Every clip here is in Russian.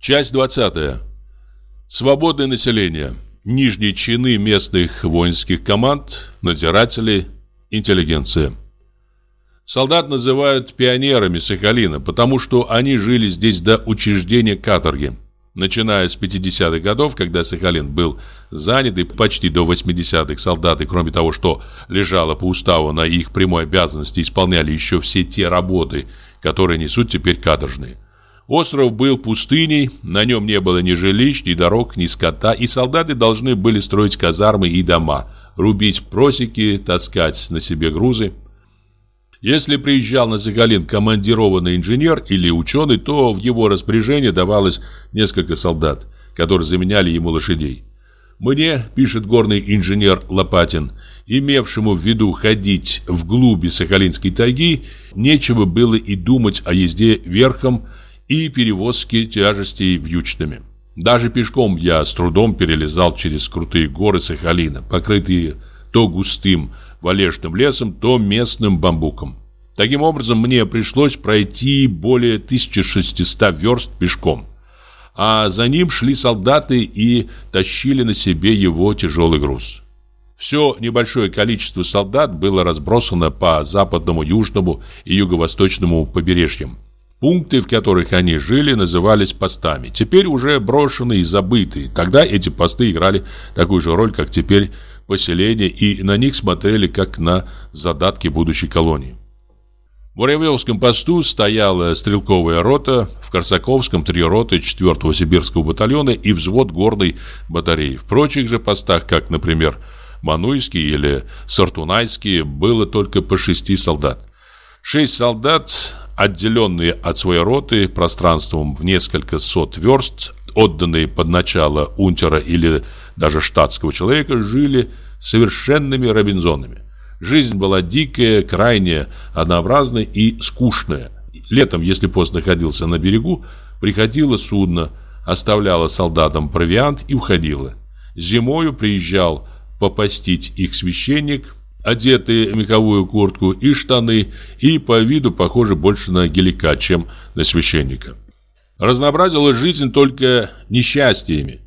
Часть 20. Свободное население. Нижние чины местных воинских команд, надзиратели, интеллигенция. Солдат называют пионерами Сахалина, потому что они жили здесь до учреждения каторги. Начиная с 50-х годов, когда Сахалин был занят и почти до 80-х солдаты, кроме того, что лежало по уставу на их прямой обязанности, исполняли еще все те работы, которые несут теперь каторжные. Остров был пустыней, на нем не было ни жилищ, ни дорог, ни скота, и солдаты должны были строить казармы и дома, рубить просеки, таскать на себе грузы. Если приезжал на Сахалин командированный инженер или ученый, то в его распоряжение давалось несколько солдат, которые заменяли ему лошадей. Мне, пишет горный инженер Лопатин, имевшему в виду ходить в глуби Сахалинской тайги, нечего было и думать о езде верхом и перевозке тяжестей вьючными. Даже пешком я с трудом перелезал через крутые горы Сахалина, покрытые то густым, валежным лесом, то местным бамбуком. Таким образом, мне пришлось пройти более 1600 верст пешком. А за ним шли солдаты и тащили на себе его тяжелый груз. Все небольшое количество солдат было разбросано по западному, южному и юго-восточному побережьям. Пункты, в которых они жили, назывались постами. Теперь уже брошенные и забытые. Тогда эти посты играли такую же роль, как теперь поселения, и на них смотрели как на задатки будущей колонии. В Муравьевском посту стояла стрелковая рота, в Корсаковском три роты 4-го сибирского батальона и взвод горной батареи. В прочих же постах, как, например, Мануйский или Сартунайский, было только по шести солдат. Шесть солдат, отделенные от своей роты пространством в несколько сот верст, отданные под начало унтера или даже штатского человека, жили совершенными робинзонами. Жизнь была дикая, крайне однообразная и скучная. Летом, если пост находился на берегу, приходило судно, оставляло солдатам провиант и уходило. Зимою приезжал попастить их священник, одетый в меховую куртку и штаны, и по виду похоже больше на гелика, чем на священника. Разнообразила жизнь только несчастьями.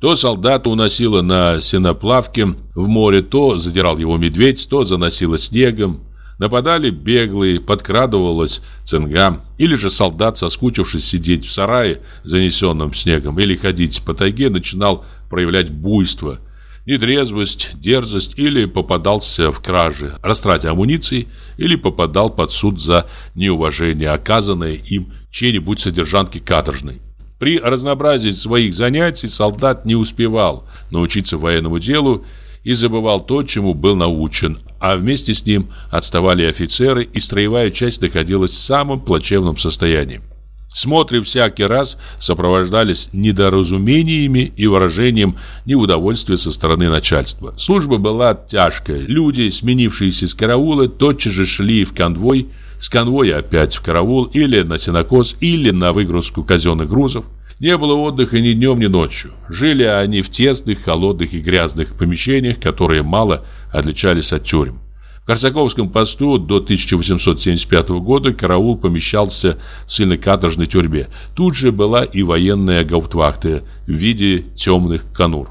То солдата уносило на сеноплавке в море, то задирал его медведь, то заносило снегом. Нападали беглые, подкрадывалась цинга. Или же солдат, соскучившись сидеть в сарае, занесенном снегом, или ходить по тайге, начинал проявлять буйство. Недрезвость, дерзость или попадался в краже, растрате амуниции, или попадал под суд за неуважение, оказанное им чьей-нибудь содержанке каторжной. При разнообразии своих занятий солдат не успевал научиться военному делу и забывал то, чему был научен, а вместе с ним отставали офицеры, и строевая часть находилась в самом плачевном состоянии. Смотры всякий раз сопровождались недоразумениями и выражением неудовольствия со стороны начальства. Служба была тяжкая. Люди, сменившиеся с караула, тотчас же шли в конвой, с конвоя опять в караул или на сенокос, или на выгрузку казенных грузов. Не было отдыха ни днем, ни ночью. Жили они в тесных, холодных и грязных помещениях, которые мало отличались от тюрем. Корсаковском посту до 1875 года караул помещался в сильно-каторжной тюрьме. Тут же была и военная гауптвахта в виде темных конур.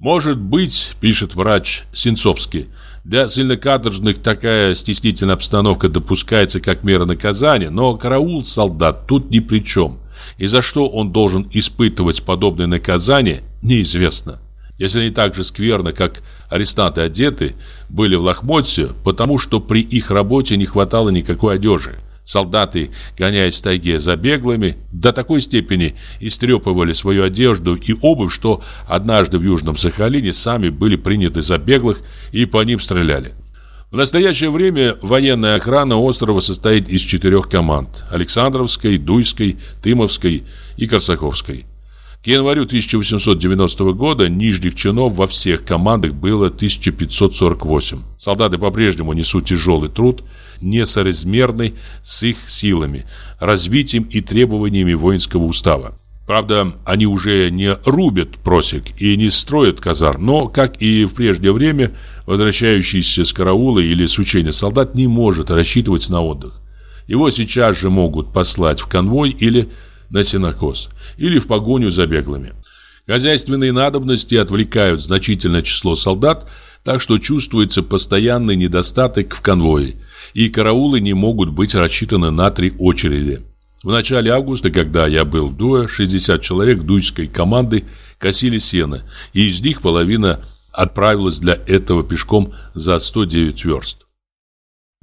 «Может быть, — пишет врач Сенцовский, — для сильнокаторжных такая стеснительная обстановка допускается как мера наказания, но караул солдат тут ни при чем. И за что он должен испытывать подобное наказание, неизвестно. Если они так же скверно, как арестанты одеты, были в лохмотье, потому что при их работе не хватало никакой одежды. Солдаты, гоняясь в тайге за беглыми, до такой степени истрепывали свою одежду и обувь, что однажды в Южном Сахалине сами были приняты за беглых и по ним стреляли. В настоящее время военная охрана острова состоит из четырех команд – Александровской, Дуйской, Тымовской и Корсаковской. К январю 1890 года нижних чинов во всех командах было 1548. Солдаты по-прежнему несут тяжелый труд – несоразмерной с их силами, развитием и требованиями воинского устава. Правда, они уже не рубят просек и не строят казар, но, как и в прежнее время, возвращающийся с караула или с учения солдат не может рассчитывать на отдых. Его сейчас же могут послать в конвой или на сенокос или в погоню за беглыми. Хозяйственные надобности отвлекают значительное число солдат, так что чувствуется постоянный недостаток в конвое, и караулы не могут быть рассчитаны на три очереди. В начале августа, когда я был в Дуэ, 60 человек дуйской команды косили сено, и из них половина отправилась для этого пешком за 109 верст.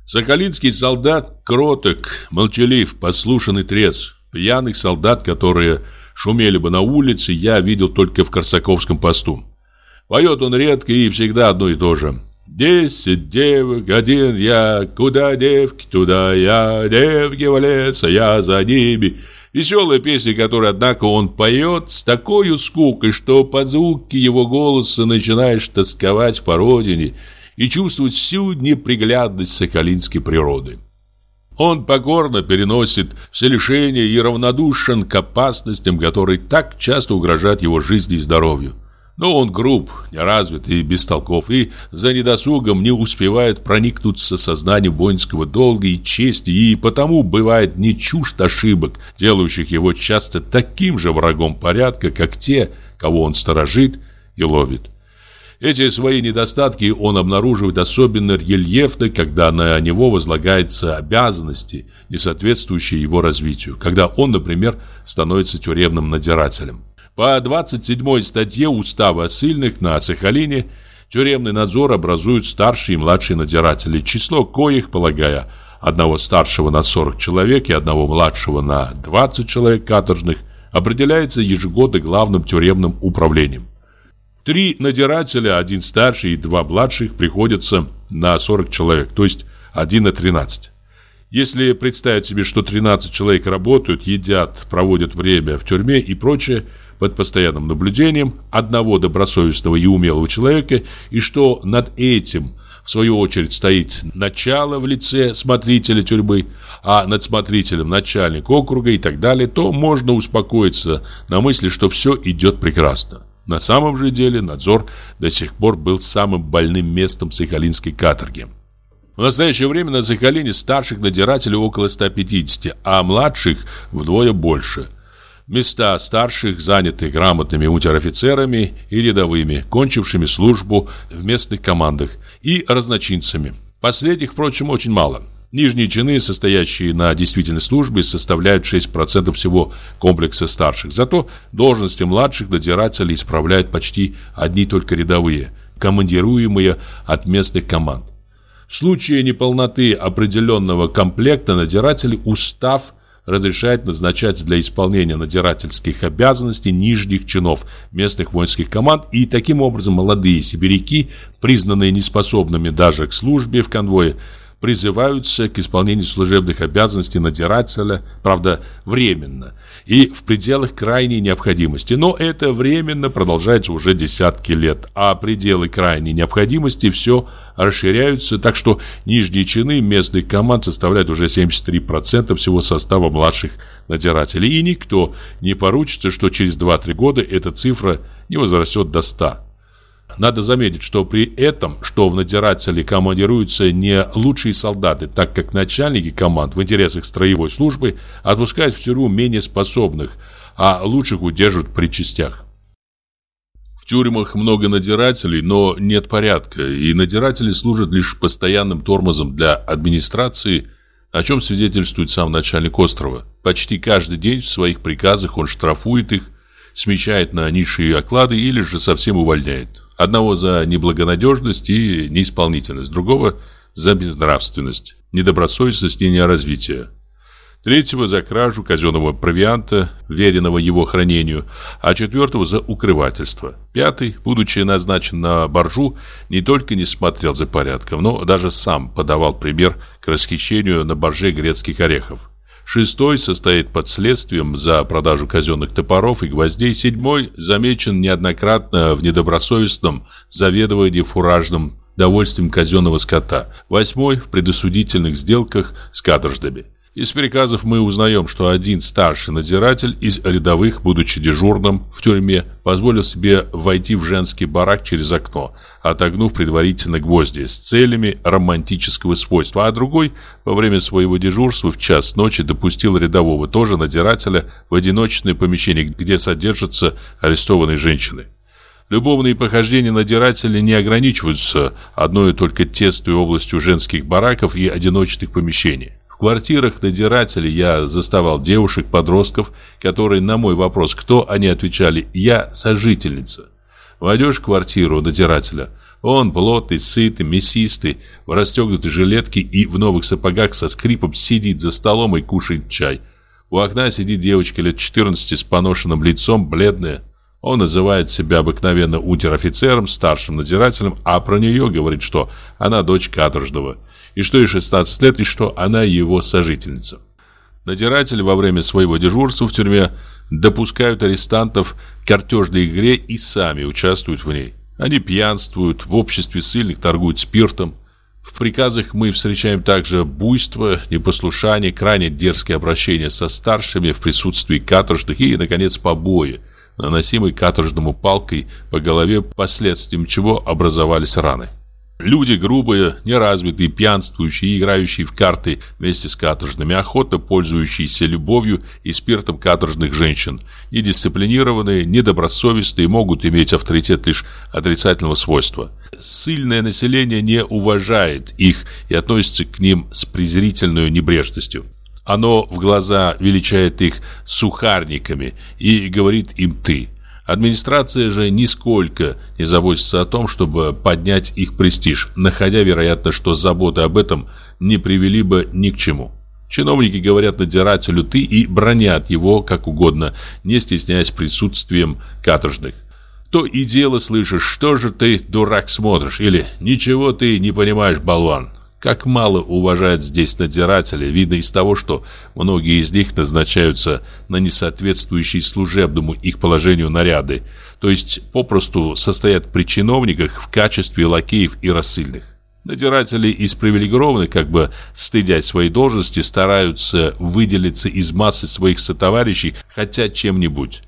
Сахалинский солдат кроток, молчалив, послушный трезв. Пьяных солдат, которые шумели бы на улице, я видел только в Корсаковском посту. Поет он редко и всегда одно и то же. Десять девок, один я, куда девки, туда я, девки в лес, а я за ними. Веселая песня, которую, однако, он поет с такой скукой, что под звуки его голоса начинаешь тосковать по родине и чувствовать всю неприглядность соколинской природы. Он покорно переносит все лишения и равнодушен к опасностям, которые так часто угрожают его жизни и здоровью. Но он груб, неразвит и бестолков, и за недосугом не успевает проникнуться сознанием воинского долга и чести, и потому бывает не чужд ошибок, делающих его часто таким же врагом порядка, как те, кого он сторожит и ловит. Эти свои недостатки он обнаруживает особенно рельефно, когда на него возлагаются обязанности, не соответствующие его развитию, когда он, например, становится тюремным надзирателем. По 27 статье Устава ссыльных на Сахалине тюремный надзор образуют старшие и младшие надзиратели, число коих, полагая, одного старшего на 40 человек и одного младшего на 20 человек каторжных, определяется ежегодно главным тюремным управлением. Три надзирателя, один старший и два младших, приходятся на 40 человек, то есть 1 на 13. Если представить себе, что 13 человек работают, едят, проводят время в тюрьме и прочее, под постоянным наблюдением одного добросовестного и умелого человека, и что над этим, в свою очередь, стоит начало в лице смотрителя тюрьмы, а над смотрителем начальник округа и так далее, то можно успокоиться на мысли, что все идет прекрасно. На самом же деле надзор до сих пор был самым больным местом Сахалинской каторги. В настоящее время на Сахалине старших надзирателей около 150, а младших вдвое больше – Места старших заняты грамотными унтер-офицерами и рядовыми, кончившими службу в местных командах, и разночинцами. Последних, впрочем, очень мало. Нижние чины, состоящие на действительной службе, составляют 6% всего комплекса старших. Зато должности младших надзирателей исправляют почти одни только рядовые, командируемые от местных команд. В случае неполноты определенного комплекта надзирателей устав разрешает назначать для исполнения надзирательских обязанностей нижних чинов местных воинских команд и таким образом молодые сибиряки, признанные неспособными даже к службе в конвое, призываются к исполнению служебных обязанностей надзирателя, правда, временно и в пределах крайней необходимости. Но это временно продолжается уже десятки лет, а пределы крайней необходимости все расширяются, так что нижние чины местных команд составляют уже 73% всего состава младших надзирателей. И никто не поручится, что через 2-3 года эта цифра не возрастет до 100%. Надо заметить, что при этом, что в надзиратели командируются не лучшие солдаты, так как начальники команд в интересах строевой службы отпускают в тюрьму менее способных, а лучших удерживают при частях. В тюрьмах много надзирателей, но нет порядка, и надзиратели служат лишь постоянным тормозом для администрации, о чем свидетельствует сам начальник острова. Почти каждый день в своих приказах он штрафует их, смещает на низшие оклады или же совсем увольняет. Одного за неблагонадежность и неисполнительность, другого за безнравственность, недобросовестность и неразвитие. Третьего за кражу казенного провианта, веренного его хранению, а четвертого за укрывательство. Пятый, будучи назначен на боржу, не только не смотрел за порядком, но даже сам подавал пример к расхищению на борже грецких орехов. Шестой состоит под следствием за продажу казенных топоров и гвоздей. Седьмой замечен неоднократно в недобросовестном заведовании фуражным довольствием казенного скота. Восьмой в предосудительных сделках с каторжными. Из приказов мы узнаем, что один старший надзиратель из рядовых, будучи дежурным в тюрьме, позволил себе войти в женский барак через окно, отогнув предварительно гвозди с целями романтического свойства, а другой во время своего дежурства в час ночи допустил рядового, тоже надзирателя, в одиночное помещение, где содержатся арестованные женщины. Любовные похождения надзирателя не ограничиваются одной только тестой областью женских бараков и одиночных помещений квартирах надзирателей я заставал девушек-подростков, которые на мой вопрос, кто они, отвечали «я сожительница». Войдешь в квартиру надзирателя, он плотный, сытый, мясистый, в расстегнутой жилетке и в новых сапогах со скрипом сидит за столом и кушает чай. У окна сидит девочка лет 14 с поношенным лицом, бледная. Он называет себя обыкновенно унтер-офицером, старшим надзирателем, а про нее говорит, что она дочь каторжного – и что ей 16 лет, и что она его сожительница. Надиратели во время своего дежурства в тюрьме допускают арестантов к картежной игре и сами участвуют в ней. Они пьянствуют, в обществе сильных торгуют спиртом. В приказах мы встречаем также буйство, непослушание, крайне дерзкие обращения со старшими в присутствии каторжных и, наконец, побои, наносимые каторжному палкой по голове, последствием чего образовались раны. Люди грубые, неразвитые, пьянствующие, играющие в карты вместе с каторжными, охотно пользующиеся любовью и спиртом каторжных женщин, недисциплинированные, недобросовестные, могут иметь авторитет лишь отрицательного свойства. Сильное население не уважает их и относится к ним с презрительной небрежностью. Оно в глаза величает их сухарниками и говорит им «ты». Администрация же нисколько не заботится о том, чтобы поднять их престиж, находя, вероятно, что заботы об этом не привели бы ни к чему. Чиновники говорят надзирателю «ты» и бронят его как угодно, не стесняясь присутствием каторжных. То и дело слышишь, что же ты, дурак, смотришь, или «ничего ты не понимаешь, болван». Как мало уважают здесь надзиратели, видно из того, что многие из них назначаются на несоответствующие служебному их положению наряды, то есть попросту состоят при чиновниках в качестве лакеев и рассыльных. Надзиратели из привилегированных, как бы стыдять своей должности, стараются выделиться из массы своих сотоварищей хотя чем-нибудь.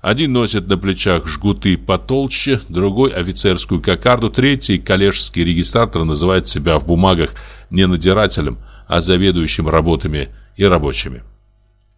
Один носит на плечах жгуты потолще, другой офицерскую кокарду, третий коллежский регистратор называет себя в бумагах не надзирателем, а заведующим работами и рабочими.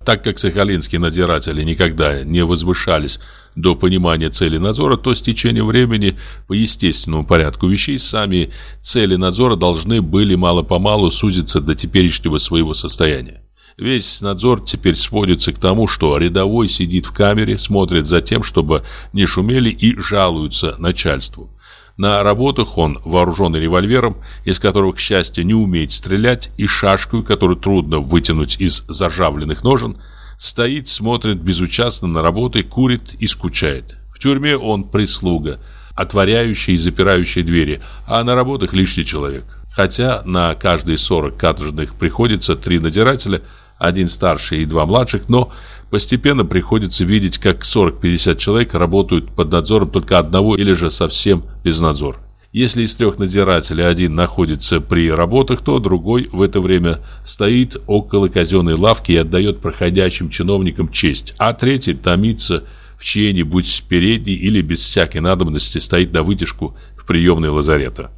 Так как сахалинские надзиратели никогда не возвышались до понимания цели надзора, то с течением времени по естественному порядку вещей сами цели надзора должны были мало-помалу сузиться до теперешнего своего состояния. Весь надзор теперь сводится к тому, что рядовой сидит в камере, смотрит за тем, чтобы не шумели и жалуются начальству. На работах он вооруженный револьвером, из которого, к счастью, не умеет стрелять, и шашкой, которую трудно вытянуть из заржавленных ножен, стоит, смотрит безучастно на работы, курит и скучает. В тюрьме он прислуга, отворяющая и запирающая двери, а на работах лишний человек. Хотя на каждые 40 каторжных приходится три надзирателя – один старший и два младших, но постепенно приходится видеть, как 40-50 человек работают под надзором только одного или же совсем без надзора. Если из трех надзирателей один находится при работах, то другой в это время стоит около казенной лавки и отдает проходящим чиновникам честь, а третий томится в чьей-нибудь передней или без всякой надобности стоит на вытяжку в приемной лазарета.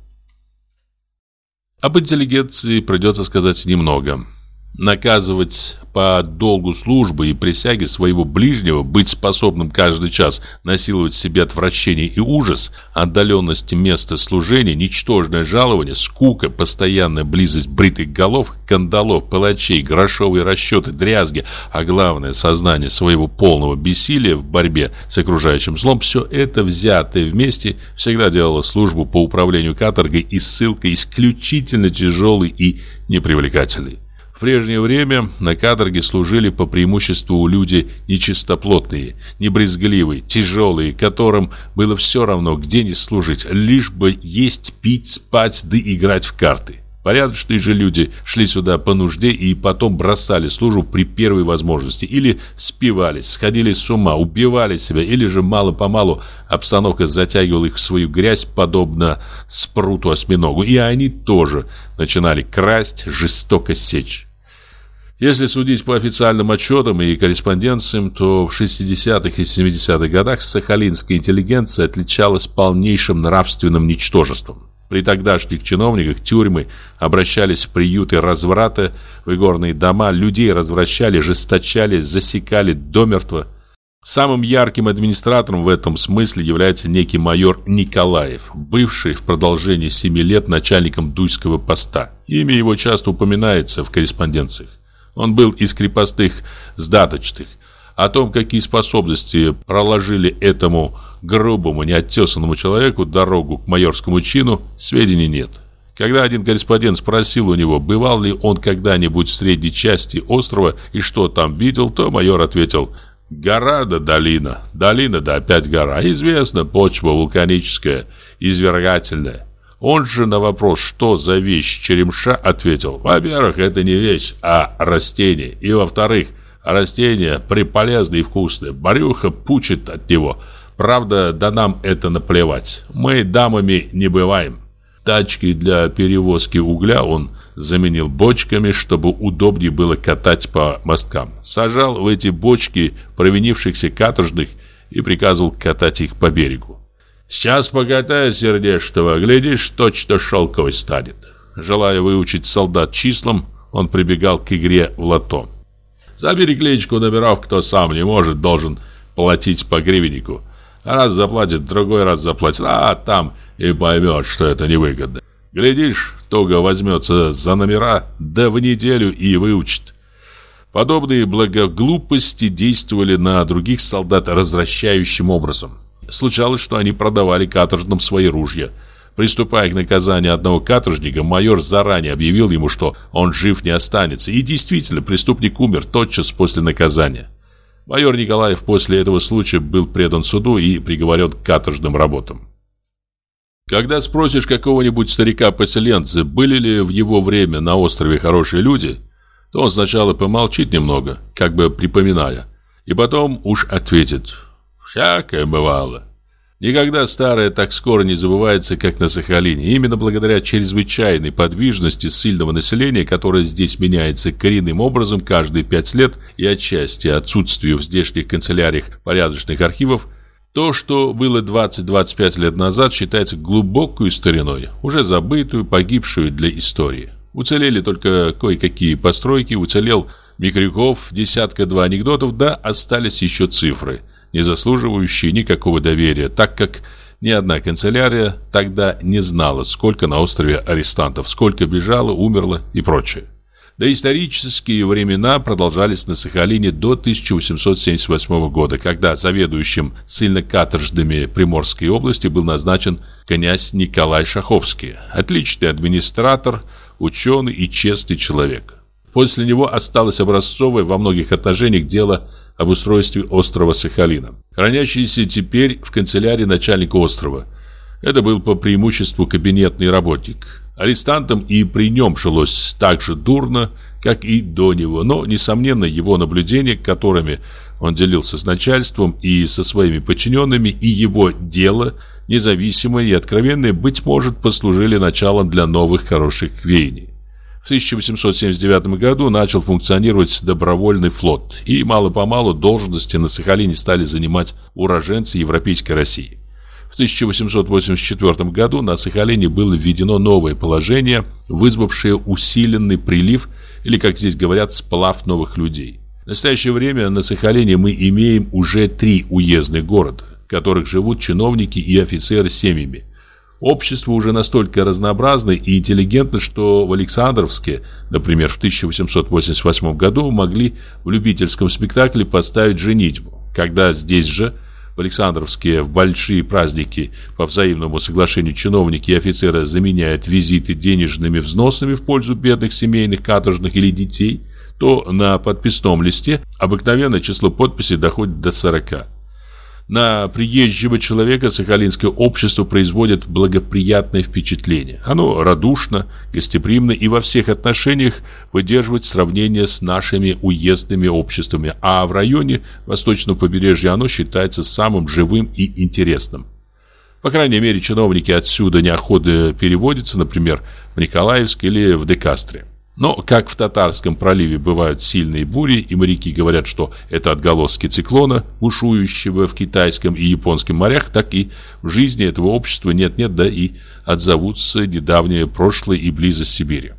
Об интеллигенции придется сказать немного. Наказывать по долгу службы и присяги своего ближнего, быть способным каждый час насиловать себе отвращение и ужас, отдаленность места служения, ничтожное жалование, скука, постоянная близость бритых голов, кандалов, палачей, грошовые расчеты, дрязги, а главное сознание своего полного бессилия в борьбе с окружающим злом, все это взятое вместе всегда делало службу по управлению каторгой и ссылкой исключительно тяжелой и непривлекательной. В прежнее время на каторге служили по преимуществу люди нечистоплотные, небрезгливые, тяжелые, которым было все равно, где не служить, лишь бы есть, пить, спать да играть в карты. Порядочные же люди шли сюда по нужде и потом бросали службу при первой возможности. Или спивались, сходили с ума, убивали себя, или же мало-помалу обстановка затягивала их в свою грязь, подобно спруту осьминогу. И они тоже начинали красть, жестоко сечь. Если судить по официальным отчетам и корреспонденциям, то в 60-х и 70-х годах сахалинская интеллигенция отличалась полнейшим нравственным ничтожеством. При тогдашних чиновниках тюрьмы обращались в приюты разврата, в игорные дома, людей развращали, жесточали, засекали домертво. Самым ярким администратором в этом смысле является некий майор Николаев, бывший в продолжении семи лет начальником Дуйского поста. Имя его часто упоминается в корреспонденциях. Он был из крепостных сдаточных. О том, какие способности проложили этому грубому, неоттесанному человеку дорогу к майорскому чину, сведений нет. Когда один корреспондент спросил у него, бывал ли он когда-нибудь в средней части острова и что там видел, то майор ответил «Гора да долина, долина да опять гора, известно, почва вулканическая, извергательная». Он же на вопрос, что за вещь черемша, ответил, во-первых, это не вещь, а растение, и во-вторых, растение приполезное и вкусное, брюхо пучит от него, правда, да нам это наплевать, мы дамами не бываем. Тачки для перевозки угля он заменил бочками, чтобы удобнее было катать по мосткам. Сажал в эти бочки провинившихся каторжных и приказывал катать их по берегу. Сейчас покатает сердечного, глядишь, точно шелковый станет. Желая выучить солдат числам, он прибегал к игре в лото. Забери кличку номеров, кто сам не может, должен платить по гривеннику. Раз заплатит, другой раз заплатит, а там и поймет, что это невыгодно. Глядишь, туго возьмется за номера, да в неделю и выучит. Подобные благоглупости действовали на других солдат развращающим образом. Случалось, что они продавали каторжным свои ружья. Приступая к наказанию одного каторжника, майор заранее объявил ему, что он жив не останется. И действительно, преступник умер тотчас после наказания. Майор Николаев после этого случая был предан суду и приговорен к каторжным работам. Когда спросишь какого-нибудь старика-поселенца, были ли в его время на острове хорошие люди, то он сначала помолчит немного, как бы припоминая, и потом уж ответит Всякое бывало. Никогда старое так скоро не забывается, как на Сахалине. Именно благодаря чрезвычайной подвижности сильного населения, которое здесь меняется коренным образом каждые пять лет и отчасти отсутствию в здешних канцеляриях порядочных архивов, то, что было 20-25 лет назад, считается глубокой стариной, уже забытую, погибшую для истории. Уцелели только кое-какие постройки, уцелел Микрюков, десятка-два анекдотов, да остались еще цифры – не заслуживающие никакого доверия, так как ни одна канцелярия тогда не знала, сколько на острове арестантов, сколько бежало, умерло и прочее. Да исторические времена продолжались на Сахалине до 1878 года, когда заведующим ссыльно-каторжными Приморской области был назначен князь Николай Шаховский, отличный администратор, ученый и честный человек. После него осталось образцовое во многих отношениях дело об устройстве острова Сахалина, хранящийся теперь в канцелярии начальника острова. Это был по преимуществу кабинетный работник. Арестантам и при нем жилось так же дурно, как и до него, но, несомненно, его наблюдения, которыми он делился с начальством и со своими подчиненными, и его дело, независимое и откровенное, быть может, послужили началом для новых хороших веяний. В 1879 году начал функционировать добровольный флот, и мало-помалу должности на Сахалине стали занимать уроженцы Европейской России. В 1884 году на Сахалине было введено новое положение, вызвавшее усиленный прилив, или, как здесь говорят, сплав новых людей. В настоящее время на Сахалине мы имеем уже три уездных города, в которых живут чиновники и офицеры семьями – Общество уже настолько разнообразно и интеллигентно, что в Александровске, например, в 1888 году могли в любительском спектакле поставить женитьбу. Когда здесь же, в Александровске, в большие праздники по взаимному соглашению чиновники и офицеры заменяют визиты денежными взносами в пользу бедных семейных, каторжных или детей, то на подписном листе обыкновенное число подписей доходит до 40. На приезжего человека сахалинское общество производит благоприятное впечатление. Оно радушно, гостеприимно и во всех отношениях выдерживает сравнение с нашими уездными обществами, а в районе восточного побережья оно считается самым живым и интересным. По крайней мере, чиновники отсюда неохотно переводятся, например, в Николаевск или в Декастре. Но, как в Татарском проливе бывают сильные бури, и моряки говорят, что это отголоски циклона, бушующего в китайском и японском морях, так и в жизни этого общества нет-нет, да и отзовутся недавнее прошлое и близость Сибири.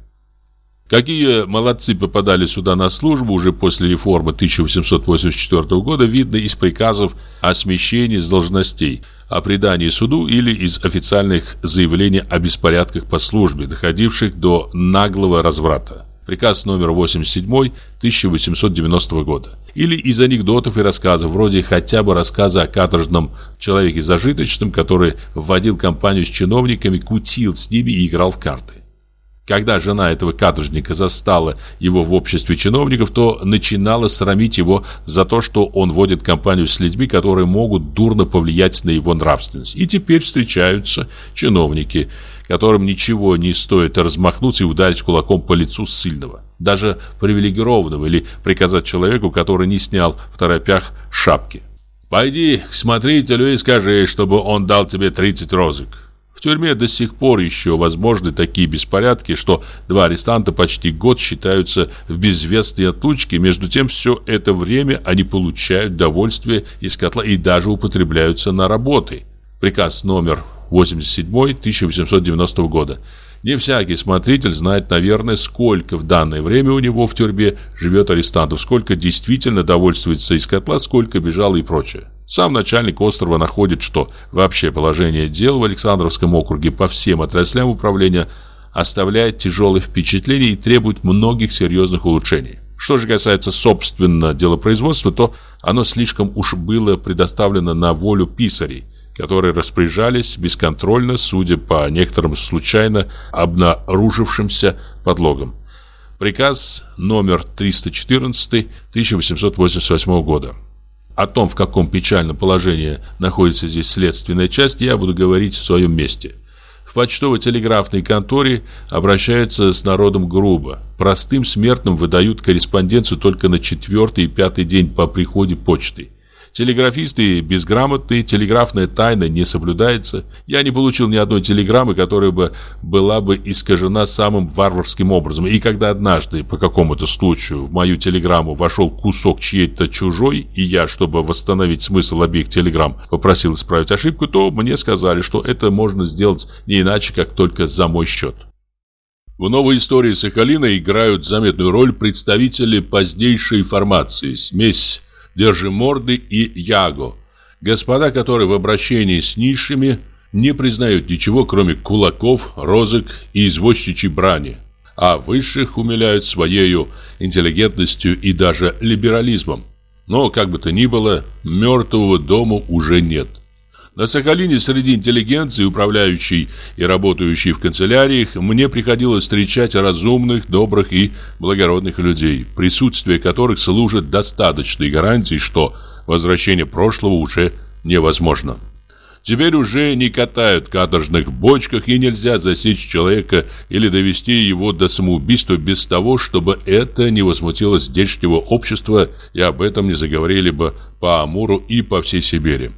Какие молодцы попадали сюда на службу уже после реформы 1884 года, видно из приказов о смещении с должностей – о предании суду или из официальных заявлений о беспорядках по службе, доходивших до наглого разврата. Приказ номер 87 1890 года. Или из анекдотов и рассказов, вроде хотя бы рассказа о каторжном человеке зажиточном, который вводил компанию с чиновниками, кутил с ними и играл в карты. Когда жена этого каторжника застала его в обществе чиновников, то начинала срамить его за то, что он водит компанию с людьми, которые могут дурно повлиять на его нравственность. И теперь встречаются чиновники, которым ничего не стоит размахнуться и ударить кулаком по лицу сильного, даже привилегированного, или приказать человеку, который не снял в торопях шапки. «Пойди к смотрителю и скажи, чтобы он дал тебе 30 розок». В тюрьме до сих пор еще возможны такие беспорядки, что два арестанта почти год считаются в безвестной отлучке. Между тем, все это время они получают довольствие из котла и даже употребляются на работы. Приказ номер 87 1890 года. Не всякий смотритель знает, наверное, сколько в данное время у него в тюрьме живет арестантов, сколько действительно довольствуется из котла, сколько бежало и прочее. Сам начальник острова находит, что вообще положение дел в Александровском округе по всем отраслям управления оставляет тяжелое впечатление и требует многих серьезных улучшений. Что же касается собственно делопроизводства, то оно слишком уж было предоставлено на волю писарей, которые распоряжались бесконтрольно, судя по некоторым случайно обнаружившимся подлогам. Приказ номер 314 1888 года. О том, в каком печальном положении находится здесь следственная часть, я буду говорить в своем месте. В почтово-телеграфной конторе обращаются с народом грубо. Простым смертным выдают корреспонденцию только на четвертый и пятый день по приходе почты. Телеграфисты безграмотные, телеграфная тайна не соблюдается. Я не получил ни одной телеграммы, которая бы была бы искажена самым варварским образом. И когда однажды по какому-то случаю в мою телеграмму вошел кусок чьей-то чужой, и я, чтобы восстановить смысл обеих телеграмм, попросил исправить ошибку, то мне сказали, что это можно сделать не иначе, как только за мой счет. В новой истории Сахалина играют заметную роль представители позднейшей формации, смесь Держиморды и Яго. Господа, которые в обращении с низшими не признают ничего, кроме кулаков, розок и извозчичьей брани, а высших умиляют своею интеллигентностью и даже либерализмом. Но, как бы то ни было, мертвого дома уже нет. На Сахалине среди интеллигенции, управляющей и работающей в канцеляриях, мне приходилось встречать разумных, добрых и благородных людей, присутствие которых служит достаточной гарантией, что возвращение прошлого уже невозможно. Теперь уже не катают каторжных бочках и нельзя засечь человека или довести его до самоубийства без того, чтобы это не возмутило здешнего общества и об этом не заговорили бы по Амуру и по всей Сибири.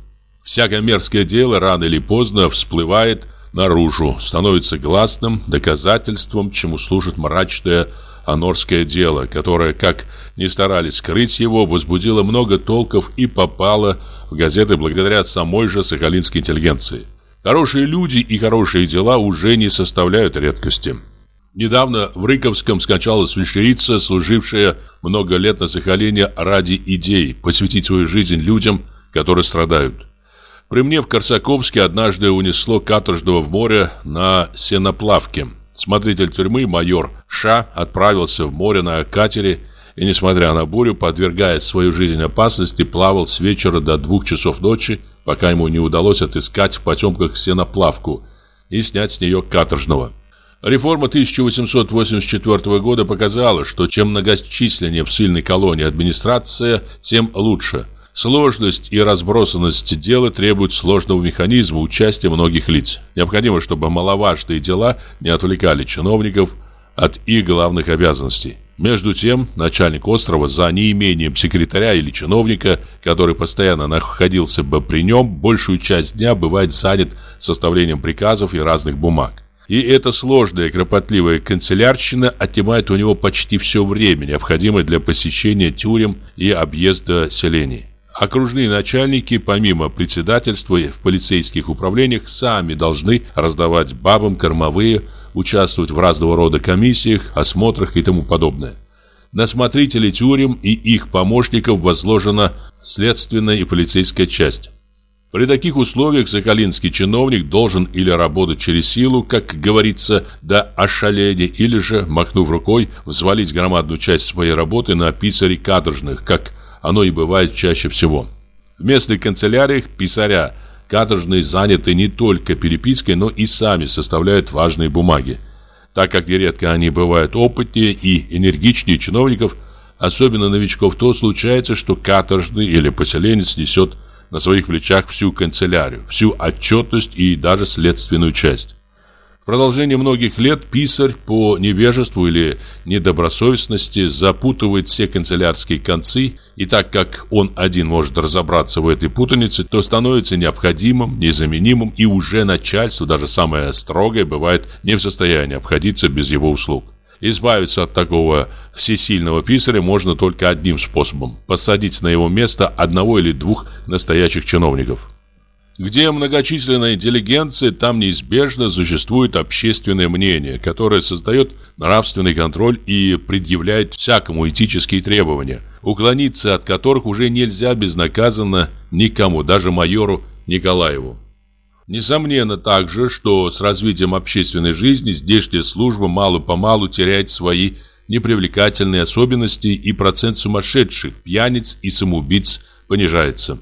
Всякое мерзкое дело рано или поздно всплывает наружу, становится гласным доказательством, чему служит мрачное анорское дело, которое, как ни старались скрыть его, возбудило много толков и попало в газеты благодаря самой же сахалинской интеллигенции. Хорошие люди и хорошие дела уже не составляют редкости. Недавно в Рыковском скончалась фельдшерица, служившая много лет на Сахалине ради идей посвятить свою жизнь людям, которые страдают. При мне в Корсаковске однажды унесло каторжного в море на сеноплавке. Смотритель тюрьмы, майор Ша, отправился в море на катере и, несмотря на бурю, подвергая свою жизнь опасности, плавал с вечера до двух часов ночи, пока ему не удалось отыскать в потемках сеноплавку и снять с нее каторжного. Реформа 1884 года показала, что чем многочисленнее в сильной колонии администрация, тем лучше – Сложность и разбросанность дела требуют сложного механизма участия многих лиц. Необходимо, чтобы маловажные дела не отвлекали чиновников от их главных обязанностей. Между тем, начальник острова за неимением секретаря или чиновника, который постоянно находился бы при нем, большую часть дня бывает занят составлением приказов и разных бумаг. И эта сложная, кропотливая канцелярщина отнимает у него почти все время, необходимое для посещения тюрем и объезда селений. Окружные начальники, помимо председательства в полицейских управлениях, сами должны раздавать бабам кормовые, участвовать в разного рода комиссиях, осмотрах и тому подобное. На смотрителей тюрем и их помощников возложена следственная и полицейская часть. При таких условиях соколинский чиновник должен или работать через силу, как говорится, до ошаления, или же, махнув рукой, взвалить громадную часть своей работы на писарей каторжных, как оно и бывает чаще всего. В местных канцеляриях писаря каторжные заняты не только перепиской, но и сами составляют важные бумаги. Так как нередко они бывают опытнее и энергичнее чиновников, особенно новичков, то случается, что каторжный или поселенец несет на своих плечах всю канцелярию, всю отчетность и даже следственную часть продолжение многих лет писарь по невежеству или недобросовестности запутывает все канцелярские концы, и так как он один может разобраться в этой путанице, то становится необходимым, незаменимым, и уже начальство, даже самое строгое, бывает не в состоянии обходиться без его услуг. Избавиться от такого всесильного писаря можно только одним способом – посадить на его место одного или двух настоящих чиновников. Где многочисленная интеллигенция, там неизбежно существует общественное мнение, которое создает нравственный контроль и предъявляет всякому этические требования, уклониться от которых уже нельзя безнаказанно никому, даже майору Николаеву. Несомненно также, что с развитием общественной жизни здешняя служба мало-помалу теряет свои непривлекательные особенности и процент сумасшедших, пьяниц и самоубийц понижается.